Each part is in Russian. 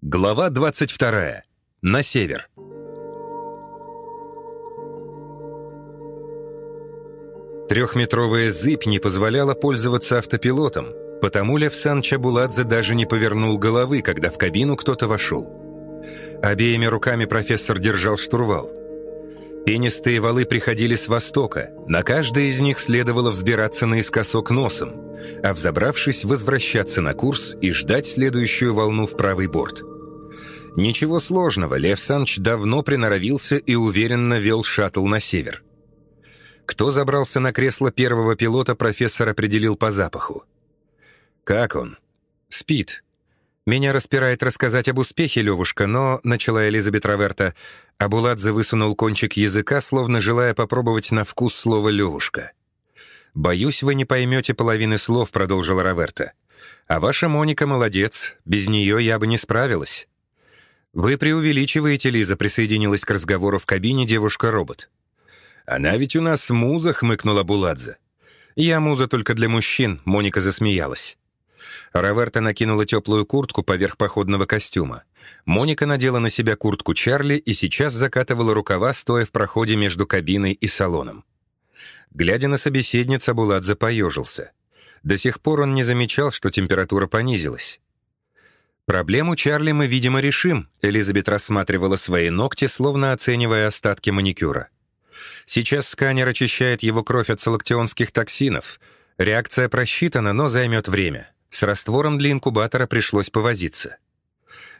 Глава 22. На север. Трехметровая зыбь не позволяла пользоваться автопилотом, потому Левсан Чабуладзе даже не повернул головы, когда в кабину кто-то вошел. Обеими руками профессор держал штурвал. Пенистые валы приходили с востока, на каждой из них следовало взбираться наискосок носом, а взобравшись, возвращаться на курс и ждать следующую волну в правый борт. Ничего сложного, Лев Санч давно приноровился и уверенно вел шаттл на север. Кто забрался на кресло первого пилота, профессор определил по запаху. «Как он?» «Спит», «Меня распирает рассказать об успехе, Левушка, но...» — начала Элизабет Раверта. А Буладзе высунул кончик языка, словно желая попробовать на вкус слово «Левушка». «Боюсь, вы не поймете половины слов», — продолжила Раверта. «А ваша Моника молодец. Без нее я бы не справилась». «Вы преувеличиваете, Лиза», — присоединилась к разговору в кабине девушка-робот. «Она ведь у нас муза», — хмыкнула Буладзе. «Я муза только для мужчин», — Моника засмеялась. Раверта накинула теплую куртку поверх походного костюма. Моника надела на себя куртку Чарли и сейчас закатывала рукава, стоя в проходе между кабиной и салоном. Глядя на собеседницу, Буладзе поежился. До сих пор он не замечал, что температура понизилась. «Проблему Чарли мы, видимо, решим», — Элизабет рассматривала свои ногти, словно оценивая остатки маникюра. «Сейчас сканер очищает его кровь от салактионских токсинов. Реакция просчитана, но займет время. С раствором для инкубатора пришлось повозиться.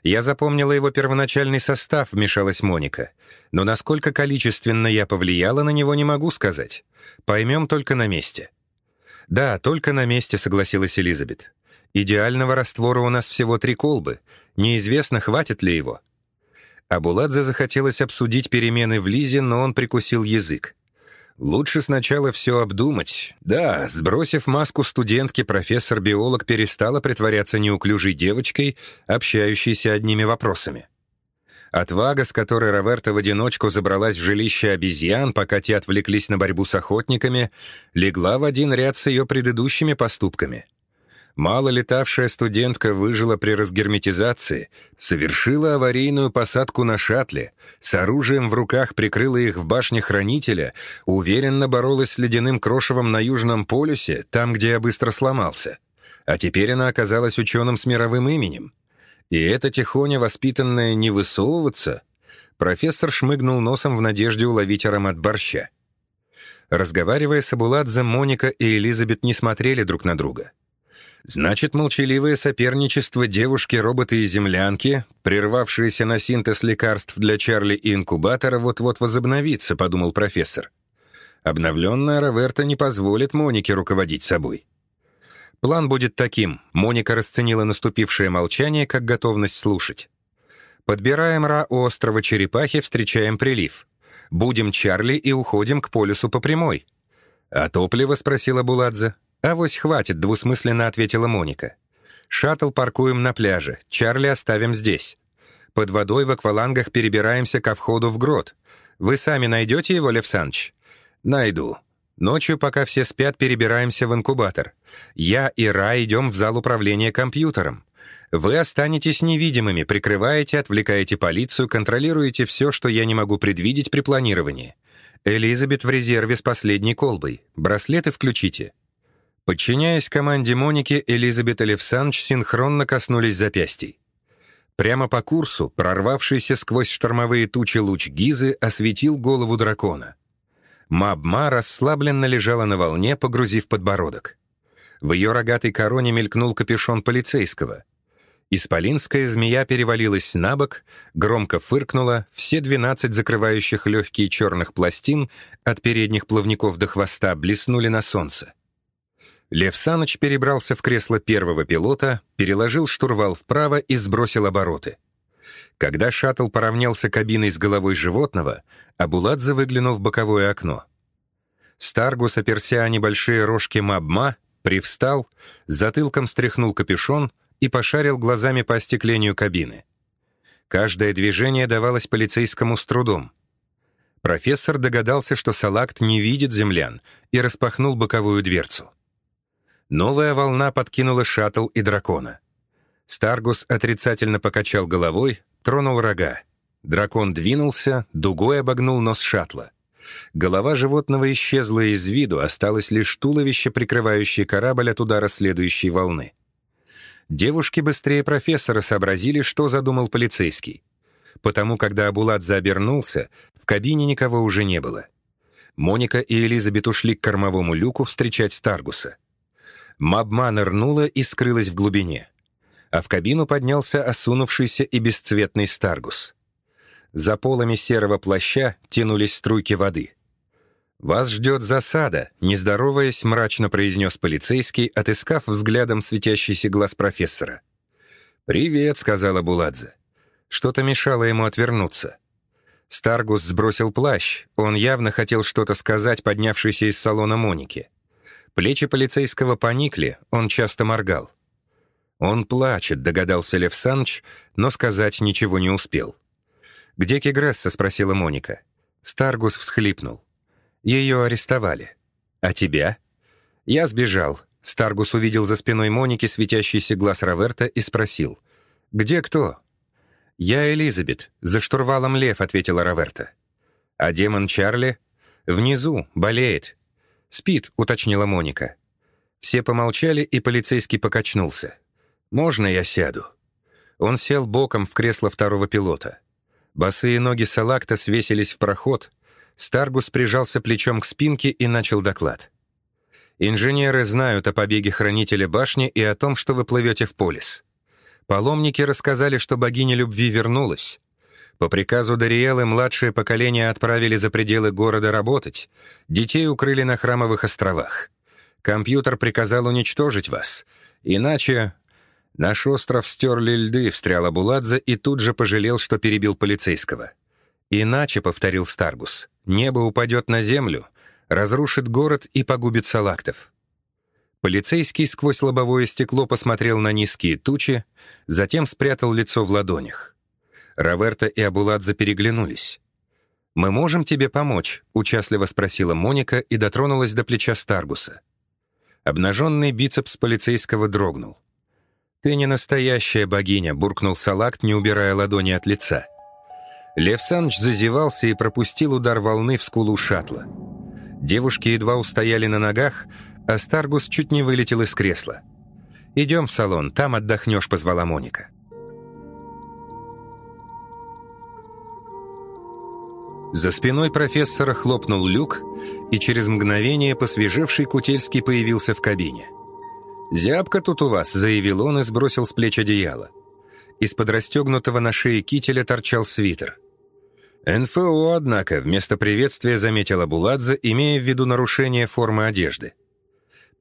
Я запомнила его первоначальный состав, вмешалась Моника. Но насколько количественно я повлияла на него, не могу сказать. Поймем только на месте. Да, только на месте, согласилась Элизабет. Идеального раствора у нас всего три колбы. Неизвестно, хватит ли его. Абуладзе захотелось обсудить перемены в Лизе, но он прикусил язык. Лучше сначала все обдумать. Да, сбросив маску студентки, профессор-биолог перестала притворяться неуклюжей девочкой, общающейся одними вопросами. Отвага, с которой Роверта в одиночку забралась в жилище обезьян, пока те отвлеклись на борьбу с охотниками, легла в один ряд с ее предыдущими поступками — Мало летавшая студентка выжила при разгерметизации, совершила аварийную посадку на шаттле, с оружием в руках прикрыла их в башне хранителя, уверенно боролась с ледяным крошевом на Южном полюсе, там, где я быстро сломался. А теперь она оказалась ученым с мировым именем. И эта тихоня, воспитанная не высовываться, профессор шмыгнул носом в надежде уловить аромат борща. Разговаривая с Абуладзе, Моника и Элизабет не смотрели друг на друга. Значит, молчаливое соперничество девушки-робота и землянки, прервавшееся на синтез лекарств для Чарли и инкубатора, вот-вот возобновится, подумал профессор. Обновленная Роверта не позволит Монике руководить собой. План будет таким. Моника расценила наступившее молчание как готовность слушать. Подбираем Ра у острова Черепахи, встречаем прилив. Будем Чарли и уходим к полюсу по прямой. «А топливо?» — спросила Буладзе. «Авось хватит», — двусмысленно ответила Моника. «Шаттл паркуем на пляже, Чарли оставим здесь. Под водой в аквалангах перебираемся ко входу в грот. Вы сами найдете его, Лев Саныч?» «Найду. Ночью, пока все спят, перебираемся в инкубатор. Я и Ра идем в зал управления компьютером. Вы останетесь невидимыми, прикрываете, отвлекаете полицию, контролируете все, что я не могу предвидеть при планировании. Элизабет в резерве с последней колбой. Браслеты включите. Подчиняясь команде Моники, Элизабет и Левсанч синхронно коснулись запястий. Прямо по курсу, прорвавшийся сквозь штормовые тучи луч Гизы, осветил голову дракона. Мабма расслабленно лежала на волне, погрузив подбородок. В ее рогатой короне мелькнул капюшон полицейского. Исполинская змея перевалилась на бок, громко фыркнула, все двенадцать закрывающих легкие черных пластин от передних плавников до хвоста блеснули на солнце. Лев Саныч перебрался в кресло первого пилота, переложил штурвал вправо и сбросил обороты. Когда шаттл поравнялся кабиной с головой животного, Абуладзе выглянул в боковое окно. Старгус, оперся о небольшие рожки Мабма, привстал, затылком стряхнул капюшон и пошарил глазами по остеклению кабины. Каждое движение давалось полицейскому с трудом. Профессор догадался, что Салакт не видит землян, и распахнул боковую дверцу. Новая волна подкинула шаттл и дракона. Старгус отрицательно покачал головой, тронул рога. Дракон двинулся, дугой обогнул нос шаттла. Голова животного исчезла из виду, осталось лишь туловище, прикрывающее корабль от удара следующей волны. Девушки быстрее профессора сообразили, что задумал полицейский. Потому, когда Абуладзе обернулся, в кабине никого уже не было. Моника и Элизабет ушли к кормовому люку встречать Старгуса. Мабма нырнула и скрылась в глубине. А в кабину поднялся осунувшийся и бесцветный Старгус. За полами серого плаща тянулись струйки воды. «Вас ждет засада», — не здороваясь, мрачно произнес полицейский, отыскав взглядом светящийся глаз профессора. «Привет», — сказал Абуладзе. Что-то мешало ему отвернуться. Старгус сбросил плащ. Он явно хотел что-то сказать, поднявшейся из салона Монике. Плечи полицейского поникли, он часто моргал. «Он плачет», — догадался Лев Санч, но сказать ничего не успел. «Где Кигресса?» — спросила Моника. Старгус всхлипнул. Ее арестовали. А тебя? Я сбежал. Старгус увидел за спиной Моники светящийся глаз Роверта и спросил. «Где кто?» «Я Элизабет. За штурвалом лев», — ответила Роверта. «А демон Чарли?» «Внизу. Болеет». «Спит», — уточнила Моника. Все помолчали, и полицейский покачнулся. «Можно я сяду?» Он сел боком в кресло второго пилота. Босые ноги Салакта свесились в проход, Старгус прижался плечом к спинке и начал доклад. «Инженеры знают о побеге Хранителя башни и о том, что вы плывете в полис. Паломники рассказали, что богиня любви вернулась. По приказу Дариэлы младшее поколение отправили за пределы города работать, детей укрыли на Храмовых островах. Компьютер приказал уничтожить вас, иначе «Наш остров стерли льды», — встряла Буладзе и тут же пожалел, что перебил полицейского. «Иначе», — повторил Старгус, — «небо упадет на землю, разрушит город и погубит салактов». Полицейский сквозь лобовое стекло посмотрел на низкие тучи, затем спрятал лицо в ладонях. Раверта и Абуладзе переглянулись. «Мы можем тебе помочь?» — участливо спросила Моника и дотронулась до плеча Старгуса. Обнаженный бицепс полицейского дрогнул. «Ты не настоящая богиня», — буркнул Салакт, не убирая ладони от лица. Лев Саныч зазевался и пропустил удар волны в скулу шаттла. Девушки едва устояли на ногах, а Старгус чуть не вылетел из кресла. «Идем в салон, там отдохнешь», — позвала Моника. За спиной профессора хлопнул люк, и через мгновение посвежевший Кутельский появился в кабине. «Зябко тут у вас», — заявил он и сбросил с плеч одеяло. Из-под расстегнутого на шее кителя торчал свитер. НФО, однако, вместо приветствия заметила Буладзе, имея в виду нарушение формы одежды.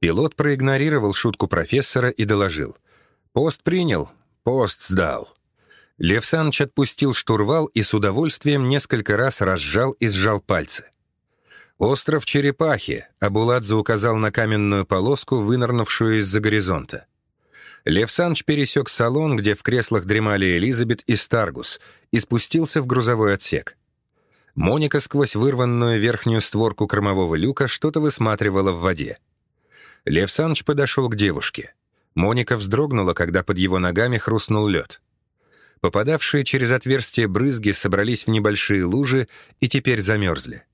Пилот проигнорировал шутку профессора и доложил. «Пост принял, пост сдал». Лев Саныч отпустил штурвал и с удовольствием несколько раз разжал и сжал пальцы. «Остров Черепахи», — Абуладзе указал на каменную полоску, вынырнувшую из-за горизонта. Лев Санч пересек салон, где в креслах дремали Элизабет и Старгус, и спустился в грузовой отсек. Моника сквозь вырванную верхнюю створку кормового люка что-то высматривала в воде. Лев Санч подошел к девушке. Моника вздрогнула, когда под его ногами хрустнул лед. Попадавшие через отверстие брызги собрались в небольшие лужи и теперь замерзли.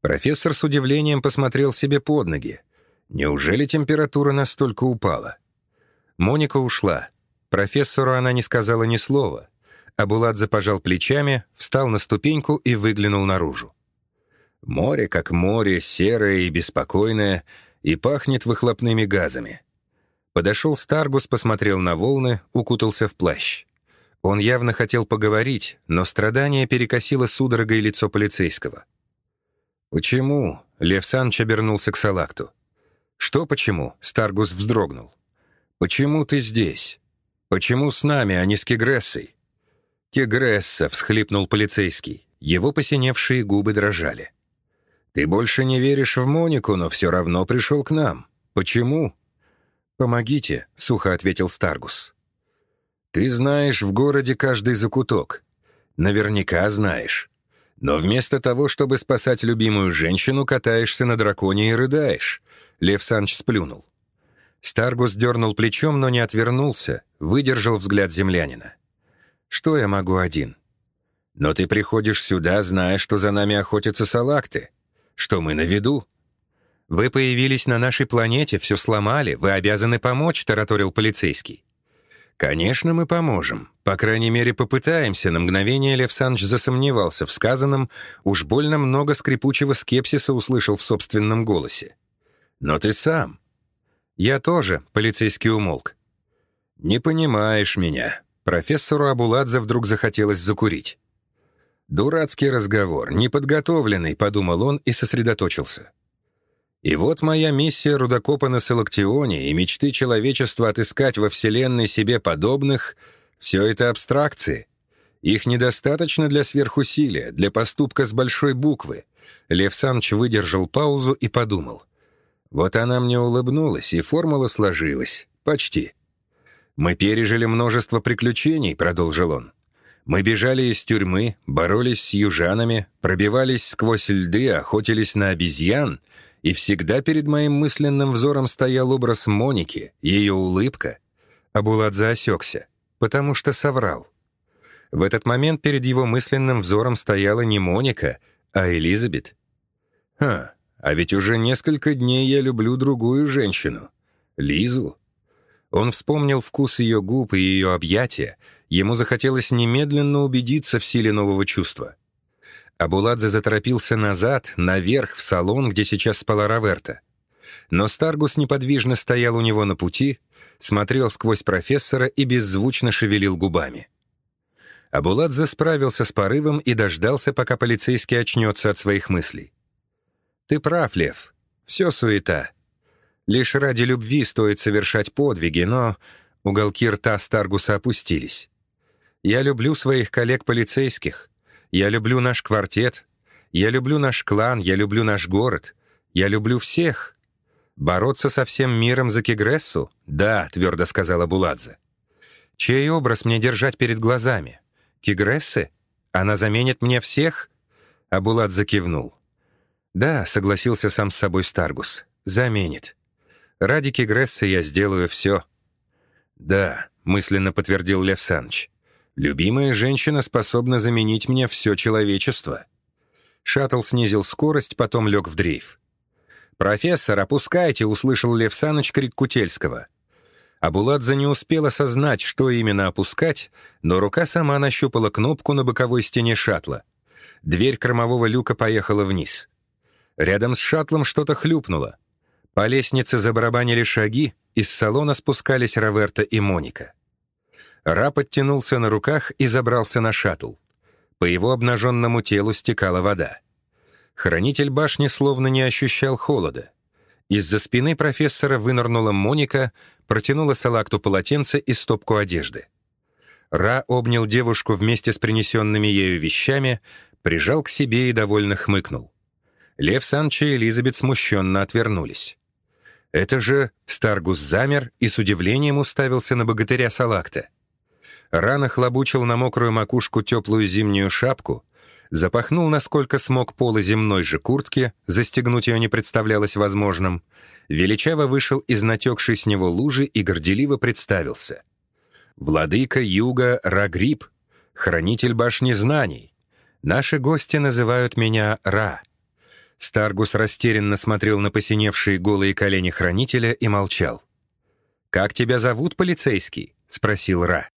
Профессор с удивлением посмотрел себе под ноги. Неужели температура настолько упала? Моника ушла. Профессору она не сказала ни слова. Абуладзе пожал плечами, встал на ступеньку и выглянул наружу. Море как море, серое и беспокойное, и пахнет выхлопными газами. Подошел Старгус, посмотрел на волны, укутался в плащ. Он явно хотел поговорить, но страдание перекосило судорогой лицо полицейского. «Почему?» — Лев Санч обернулся к Салакту. «Что почему?» — Старгус вздрогнул. «Почему ты здесь? Почему с нами, а не с Кегрессой?» «Кегресса», — всхлипнул полицейский. Его посиневшие губы дрожали. «Ты больше не веришь в Монику, но все равно пришел к нам. Почему?» «Помогите», — сухо ответил Старгус. «Ты знаешь в городе каждый закуток. Наверняка знаешь. Но вместо того, чтобы спасать любимую женщину, катаешься на драконе и рыдаешь». Лев Санч сплюнул. Старгус дернул плечом, но не отвернулся, выдержал взгляд землянина. «Что я могу один?» «Но ты приходишь сюда, зная, что за нами охотятся салакты, что мы на виду». «Вы появились на нашей планете, все сломали, вы обязаны помочь», — тараторил полицейский. «Конечно, мы поможем. По крайней мере, попытаемся». На мгновение Лев Саныч засомневался в сказанном, уж больно много скрипучего скепсиса услышал в собственном голосе. «Но ты сам». «Я тоже», — полицейский умолк. «Не понимаешь меня». Профессору Абуладзе вдруг захотелось закурить. «Дурацкий разговор, неподготовленный», — подумал он и сосредоточился. И вот моя миссия рудокопа на Салактионе и мечты человечества отыскать во Вселенной себе подобных — все это абстракции. Их недостаточно для сверхусилия, для поступка с большой буквы. Лев Саныч выдержал паузу и подумал. Вот она мне улыбнулась, и формула сложилась. Почти. «Мы пережили множество приключений», — продолжил он. «Мы бежали из тюрьмы, боролись с южанами, пробивались сквозь льды, охотились на обезьян — и всегда перед моим мысленным взором стоял образ Моники, ее улыбка. Абуладзе осекся, потому что соврал. В этот момент перед его мысленным взором стояла не Моника, а Элизабет. Ха, а ведь уже несколько дней я люблю другую женщину. Лизу. Он вспомнил вкус ее губ и ее объятия. Ему захотелось немедленно убедиться в силе нового чувства. Абуладзе заторопился назад, наверх, в салон, где сейчас спала Раверта. Но Старгус неподвижно стоял у него на пути, смотрел сквозь профессора и беззвучно шевелил губами. Абуладзе справился с порывом и дождался, пока полицейский очнется от своих мыслей. «Ты прав, Лев. Все суета. Лишь ради любви стоит совершать подвиги, но...» Уголки рта Старгуса опустились. «Я люблю своих коллег-полицейских. Я люблю наш квартет. Я люблю наш клан, я люблю наш город. Я люблю всех. Бороться со всем миром за Кигрессу? Да, твердо сказала Буладзе. Чей образ мне держать перед глазами? Кигрессы? Она заменит мне всех? А Буладзе кивнул. Да, согласился сам с собой Старгус. Заменит. Ради Кигрессы я сделаю все. Да, мысленно подтвердил Лев Саныч. Любимая женщина способна заменить мне все человечество. Шаттл снизил скорость, потом лег в дрейф. «Профессор, опускайте!» — услышал Лев Саныч крик Кутельского. Абуладзе не успел осознать, что именно опускать, но рука сама нащупала кнопку на боковой стене шаттла. Дверь кормового люка поехала вниз. Рядом с шаттлом что-то хлюпнуло. По лестнице забарабанили шаги, из салона спускались Раверта и Моника. Ра подтянулся на руках и забрался на шаттл. По его обнаженному телу стекала вода. Хранитель башни словно не ощущал холода. Из-за спины профессора вынырнула Моника, протянула салакту полотенце и стопку одежды. Ра обнял девушку вместе с принесенными ею вещами, прижал к себе и довольно хмыкнул. Лев Санчо и Элизабет смущенно отвернулись. Это же Старгус замер и с удивлением уставился на богатыря Салакта. Рано хлобучил на мокрую макушку теплую зимнюю шапку, запахнул, насколько смог полы земной же куртки, застегнуть ее не представлялось возможным, величаво вышел из натекшей с него лужи и горделиво представился. «Владыка юга Рагриб, хранитель башни знаний. Наши гости называют меня Ра». Старгус растерянно смотрел на посиневшие голые колени хранителя и молчал. «Как тебя зовут, полицейский?» — спросил Ра.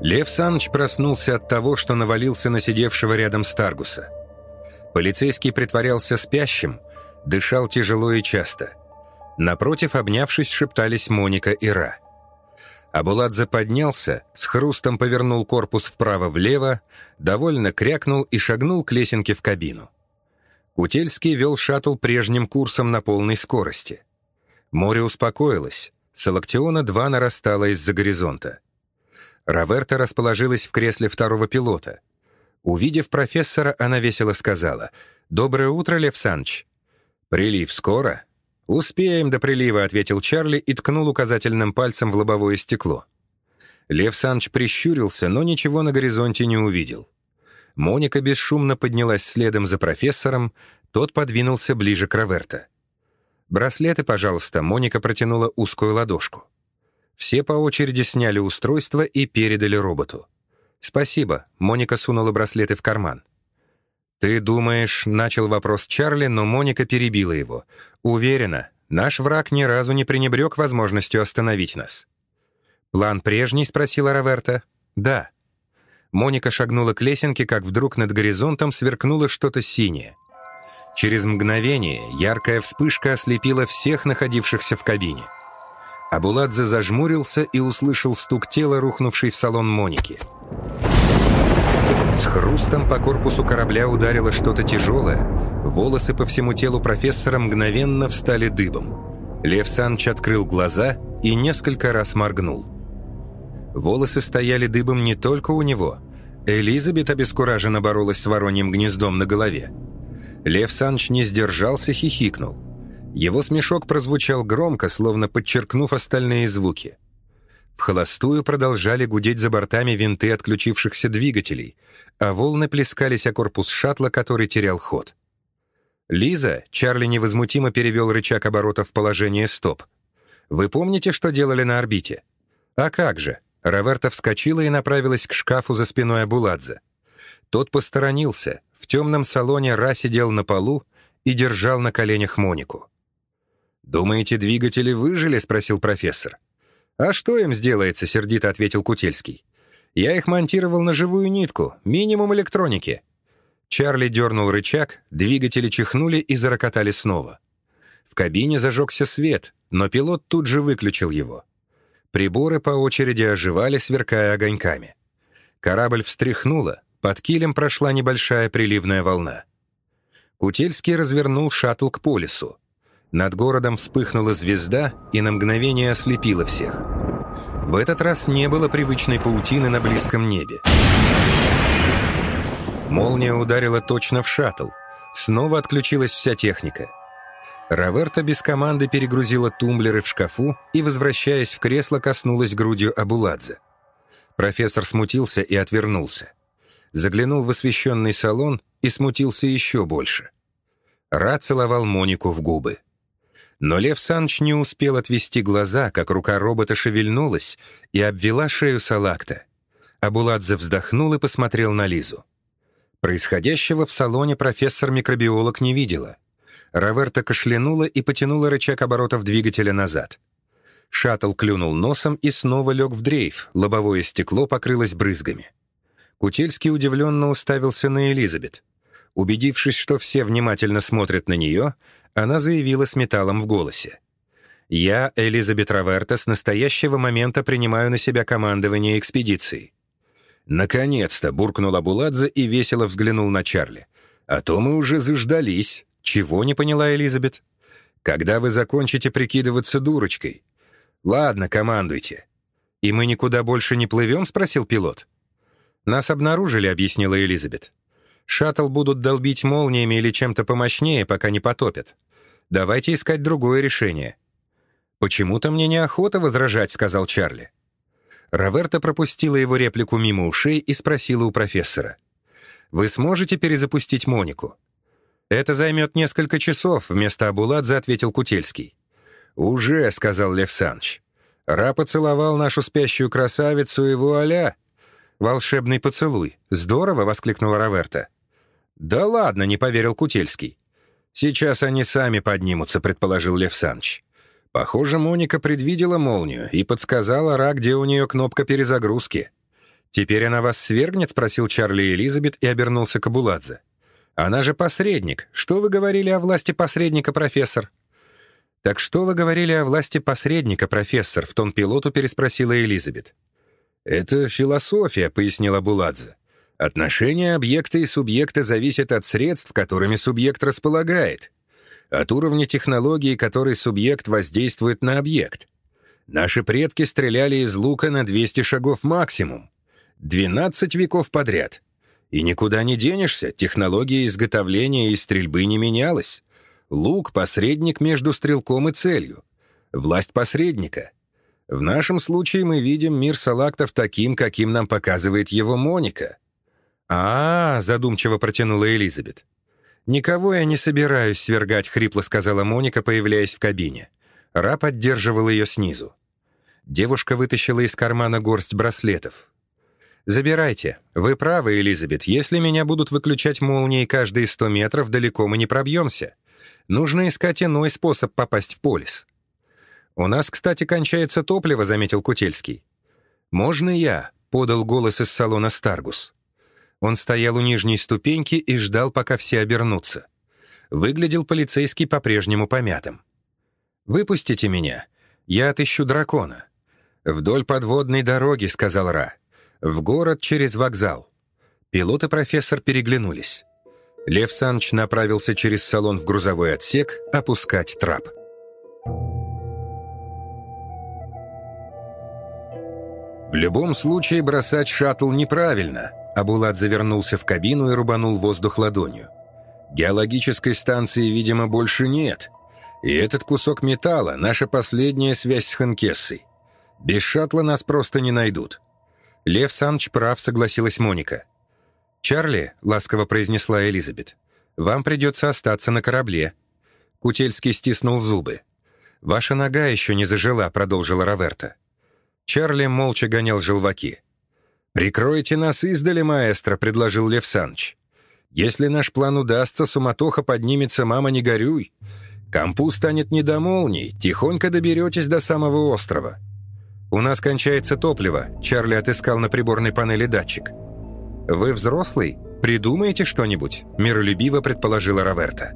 Лев Саныч проснулся от того, что навалился на сидевшего рядом Старгуса. Полицейский притворялся спящим, дышал тяжело и часто. Напротив, обнявшись, шептались Моника и Ра. Абуладзе поднялся, с хрустом повернул корпус вправо-влево, довольно крякнул и шагнул к лесенке в кабину. Кутельский вел шаттл прежним курсом на полной скорости. Море успокоилось, Салактиона-2 нарастала из-за горизонта. Раверта расположилась в кресле второго пилота. Увидев профессора, она весело сказала, «Доброе утро, Лев Санч». «Прилив скоро?» «Успеем до прилива», — ответил Чарли и ткнул указательным пальцем в лобовое стекло. Лев Санч прищурился, но ничего на горизонте не увидел. Моника бесшумно поднялась следом за профессором, Тот подвинулся ближе к Роверто. «Браслеты, пожалуйста», — Моника протянула узкую ладошку. Все по очереди сняли устройство и передали роботу. «Спасибо», — Моника сунула браслеты в карман. «Ты думаешь...» — начал вопрос Чарли, но Моника перебила его. «Уверена, наш враг ни разу не пренебрег возможностью остановить нас». «План прежний?» — спросила Роверта. «Да». Моника шагнула к лесенке, как вдруг над горизонтом сверкнуло что-то синее. Через мгновение яркая вспышка ослепила всех находившихся в кабине. Абуладзе зажмурился и услышал стук тела, рухнувшей в салон Моники. С хрустом по корпусу корабля ударило что-то тяжелое. Волосы по всему телу профессора мгновенно встали дыбом. Лев Санч открыл глаза и несколько раз моргнул. Волосы стояли дыбом не только у него. Элизабет обескураженно боролась с вороньим гнездом на голове. Лев Санч не сдержался, хихикнул. Его смешок прозвучал громко, словно подчеркнув остальные звуки. В холостую продолжали гудеть за бортами винты отключившихся двигателей, а волны плескались о корпус шаттла, который терял ход. «Лиза», — Чарли невозмутимо перевел рычаг оборота в положение «стоп». «Вы помните, что делали на орбите?» «А как же?» Роверта вскочила и направилась к шкафу за спиной Абуладзе. Тот посторонился. В темном салоне Ра сидел на полу и держал на коленях Монику. «Думаете, двигатели выжили?» — спросил профессор. «А что им сделается?» — сердито ответил Кутельский. «Я их монтировал на живую нитку, минимум электроники». Чарли дернул рычаг, двигатели чихнули и зарокотали снова. В кабине зажегся свет, но пилот тут же выключил его. Приборы по очереди оживали, сверкая огоньками. Корабль встряхнуло, под килем прошла небольшая приливная волна. Кутельский развернул шаттл к полюсу. Над городом вспыхнула звезда и на мгновение ослепила всех. В этот раз не было привычной паутины на близком небе. Молния ударила точно в шаттл. Снова отключилась вся техника. Раверта без команды перегрузила тумблеры в шкафу и, возвращаясь в кресло, коснулась грудью Абуладзе. Профессор смутился и отвернулся. Заглянул в освещенный салон и смутился еще больше. Ра целовал Монику в губы. Но Лев Санч не успел отвести глаза, как рука робота шевельнулась и обвела шею Салакта. Абуладзе вздохнул и посмотрел на Лизу. Происходящего в салоне профессор-микробиолог не видела — Раверта кашлянула и потянула рычаг оборотов двигателя назад. Шаттл клюнул носом и снова лег в дрейф, лобовое стекло покрылось брызгами. Кутельский удивленно уставился на Элизабет. Убедившись, что все внимательно смотрят на нее, она заявила с металлом в голосе. «Я, Элизабет Раверта, с настоящего момента принимаю на себя командование экспедицией». «Наконец-то!» — буркнул Абуладзе и весело взглянул на Чарли. «А то мы уже заждались». «Чего не поняла Элизабет?» «Когда вы закончите прикидываться дурочкой?» «Ладно, командуйте». «И мы никуда больше не плывем?» — спросил пилот. «Нас обнаружили», — объяснила Элизабет. «Шаттл будут долбить молниями или чем-то помощнее, пока не потопят. Давайте искать другое решение». «Почему-то мне неохота возражать», — сказал Чарли. Роверта пропустила его реплику мимо ушей и спросила у профессора. «Вы сможете перезапустить Монику?» «Это займет несколько часов», — вместо Абуладзе ответил Кутельский. «Уже», — сказал Лев Саныч. «Ра поцеловал нашу спящую красавицу и вуаля!» «Волшебный поцелуй! Здорово!» — воскликнула Раверта. «Да ладно!» — не поверил Кутельский. «Сейчас они сами поднимутся», — предположил Лев Саныч. Похоже, Моника предвидела молнию и подсказала Ра, где у нее кнопка перезагрузки. «Теперь она вас свергнет?» — спросил Чарли Элизабет и обернулся к Абуладзе. Она же посредник. Что вы говорили о власти посредника, профессор?» «Так что вы говорили о власти посредника, профессор?» В тон пилоту переспросила Элизабет. «Это философия», — пояснила Буладзе. «Отношение объекта и субъекта зависит от средств, которыми субъект располагает, от уровня технологии, которой субъект воздействует на объект. Наши предки стреляли из лука на 200 шагов максимум. 12 веков подряд. И никуда не денешься, технология изготовления и стрельбы не менялась. Лук — посредник между стрелком и целью. Власть посредника. В нашем случае мы видим мир салактов таким, каким нам показывает его Моника. А, задумчиво протянула Элизабет. «Никого я не собираюсь свергать», — хрипло сказала Моника, появляясь в кабине. Ра поддерживал ее снизу. Девушка вытащила из кармана горсть браслетов. «Забирайте. Вы правы, Элизабет. Если меня будут выключать молнии каждые сто метров, далеко мы не пробьемся. Нужно искать иной способ попасть в полис». «У нас, кстати, кончается топливо», — заметил Кутельский. «Можно я?» — подал голос из салона Старгус. Он стоял у нижней ступеньки и ждал, пока все обернутся. Выглядел полицейский по-прежнему помятым. «Выпустите меня. Я отыщу дракона». «Вдоль подводной дороги», — сказал Ра. «В город через вокзал». Пилот и профессор переглянулись. Лев Санч направился через салон в грузовой отсек опускать трап. В любом случае бросать шаттл неправильно. Абулат завернулся в кабину и рубанул воздух ладонью. Геологической станции, видимо, больше нет. И этот кусок металла — наша последняя связь с Ханкессой. Без шаттла нас просто не найдут. Лев Санч прав, согласилась Моника. «Чарли», — ласково произнесла Элизабет, — «вам придется остаться на корабле». Кутельский стиснул зубы. «Ваша нога еще не зажила», — продолжила Раверта. Чарли молча гонял желваки. «Прикройте нас издали, маэстро», — предложил Лев Санч. «Если наш план удастся, суматоха поднимется, мама, не горюй. Кампу станет не до молний, тихонько доберетесь до самого острова». «У нас кончается топливо», — Чарли отыскал на приборной панели датчик. «Вы взрослый? Придумаете что-нибудь?» — миролюбиво предположила Раверта.